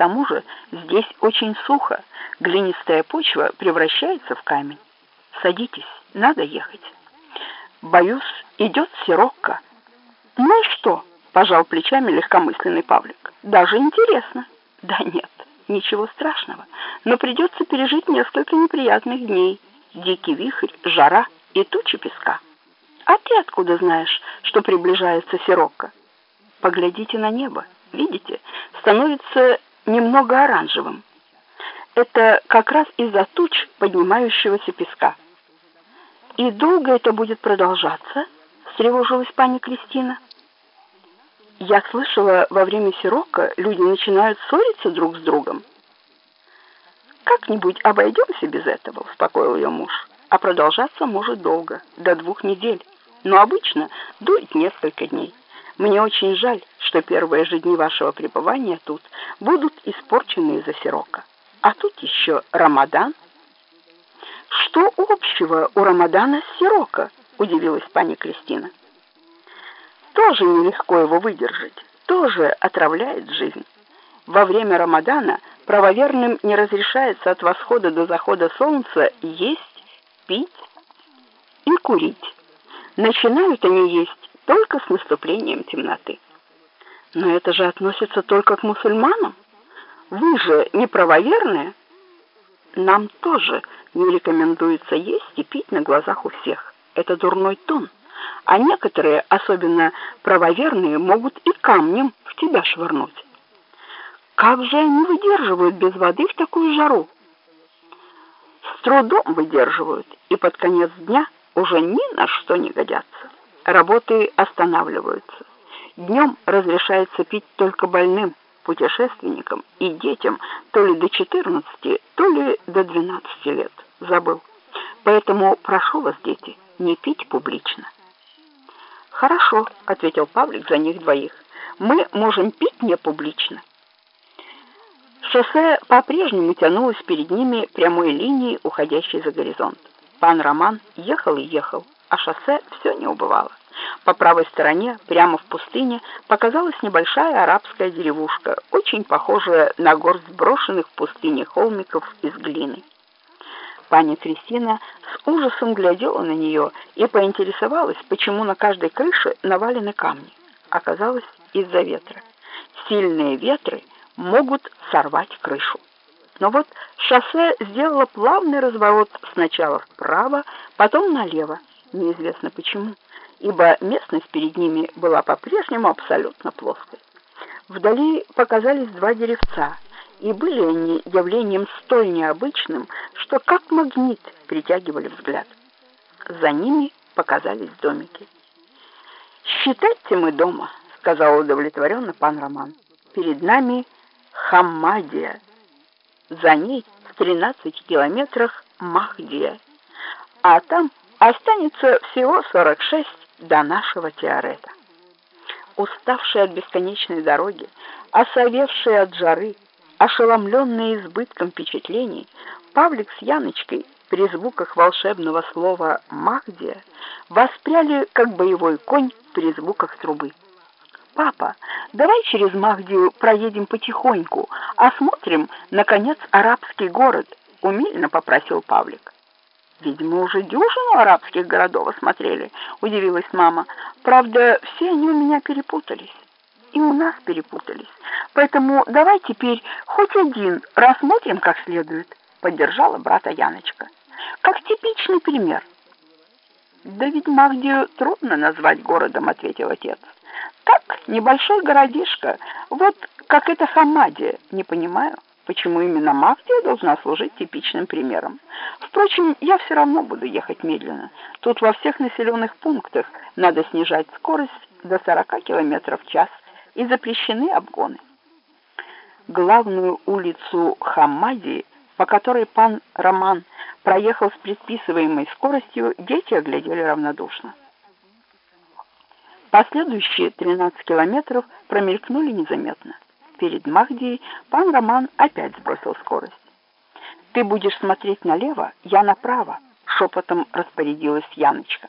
тому же здесь очень сухо, глинистая почва превращается в камень. Садитесь, надо ехать. Боюсь, идет сирокко. Ну и что? Пожал плечами легкомысленный Павлик. Даже интересно. Да нет, ничего страшного, но придется пережить несколько неприятных дней. Дикий вихрь, жара и тучи песка. А ты откуда знаешь, что приближается сирокко? Поглядите на небо. Видите, становится немного оранжевым. Это как раз из-за туч поднимающегося песка. И долго это будет продолжаться? встревожилась пани Кристина. Я слышала, во время сирока люди начинают ссориться друг с другом. Как-нибудь обойдемся без этого, успокоил ее муж. А продолжаться может долго, до двух недель. Но обычно дует несколько дней. Мне очень жаль, что первые же дни вашего пребывания тут будут испорчены из-за сирока. А тут еще Рамадан. Что общего у Рамадана с сирока? удивилась пани Кристина. Тоже нелегко его выдержать, тоже отравляет жизнь. Во время Рамадана правоверным не разрешается от восхода до захода солнца есть, пить и курить. Начинают они есть только с наступлением темноты. Но это же относится только к мусульманам. Вы же не правоверные. Нам тоже не рекомендуется есть и пить на глазах у всех. Это дурной тон. А некоторые, особенно правоверные, могут и камнем в тебя швырнуть. Как же они выдерживают без воды в такую жару? С трудом выдерживают, и под конец дня уже ни на что не годятся работы останавливаются. Днем разрешается пить только больным, путешественникам и детям то ли до 14, то ли до 12 лет. Забыл. Поэтому прошу вас, дети, не пить публично. Хорошо, ответил Павлик за них двоих. Мы можем пить не публично. Шоссе по-прежнему тянулось перед ними прямой линией, уходящей за горизонт. Пан Роман ехал и ехал, а шоссе все не убывало. По правой стороне, прямо в пустыне, показалась небольшая арабская деревушка, очень похожая на горсть брошенных в пустыне холмиков из глины. Паня Кристина с ужасом глядела на нее и поинтересовалась, почему на каждой крыше навалены камни. Оказалось, из-за ветра. Сильные ветры могут сорвать крышу. Но вот шоссе сделало плавный разворот сначала вправо, потом налево, неизвестно почему ибо местность перед ними была по-прежнему абсолютно плоской. Вдали показались два деревца, и были они явлением столь необычным, что как магнит притягивали взгляд. За ними показались домики. «Считайте мы дома», — сказал удовлетворенно пан Роман. «Перед нами Хаммадия. За ней в 13 километрах Махдия. А там останется всего 46 до нашего Теорета. Уставшие от бесконечной дороги, осовевшие от жары, ошеломленные избытком впечатлений, Павлик с Яночкой при звуках волшебного слова «Махдия» воспряли, как боевой конь при звуках трубы. «Папа, давай через Махдию проедем потихоньку, осмотрим, наконец, арабский город», — умильно попросил Павлик. Ведь мы уже дюжину арабских городов осмотрели, удивилась мама. Правда, все они у меня перепутались. И у нас перепутались. Поэтому давай теперь хоть один рассмотрим как следует, поддержала брата Яночка. Как типичный пример. Да ведь Магдию трудно назвать городом, ответил отец. Так, небольшой городишко, вот как это Хамадия, не понимаю почему именно Махтия должна служить типичным примером. Впрочем, я все равно буду ехать медленно. Тут во всех населенных пунктах надо снижать скорость до 40 км в час и запрещены обгоны. Главную улицу Хаммадии, по которой пан Роман проехал с предписываемой скоростью, дети оглядели равнодушно. Последующие 13 километров промелькнули незаметно перед Махдией, пан Роман опять сбросил скорость. «Ты будешь смотреть налево, я направо», — шепотом распорядилась Яночка.